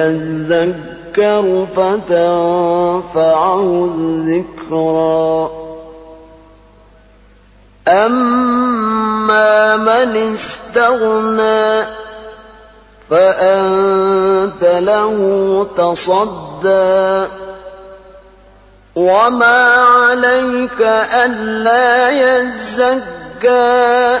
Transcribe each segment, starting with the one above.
يذكر فتنفعه الذكرى. أما من استغنى فأنت له تصدى. وما عليك ألا يزكى.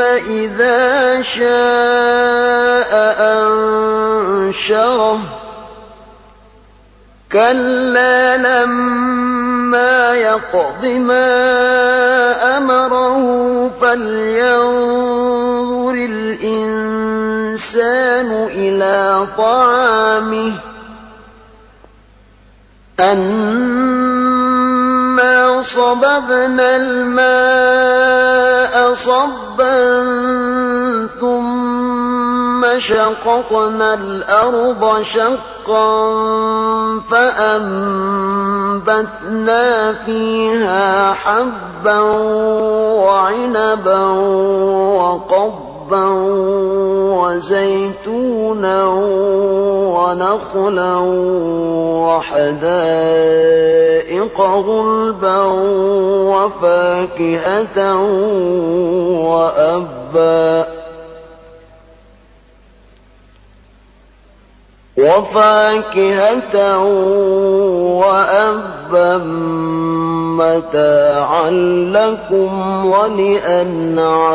إذا شاء أنشره. كلا لما يقض ما أمره فلينظر الإنسان إلى طعامه. أنا صببنا الماء صبا ثم شققنا الأرض شقا فأنبتنا فيها حبا وعنبا وقضبا وزيتونا ونخلا وحدائق غلبا وفاكهة وأبا وفاكهة وأبا متاعا لكم ولأنعامكم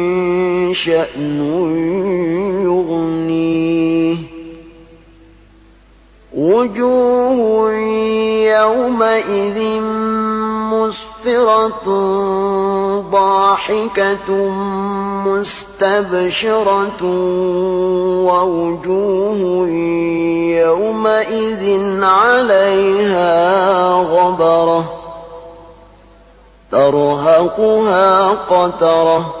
شأن يغنيه وجوه يومئذ مسفرة ضاحكة مستبشرة ووجوه يومئذ عليها غبرة ترهقها قترة.